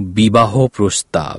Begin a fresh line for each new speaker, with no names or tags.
বিবাহ প্রস্তাব।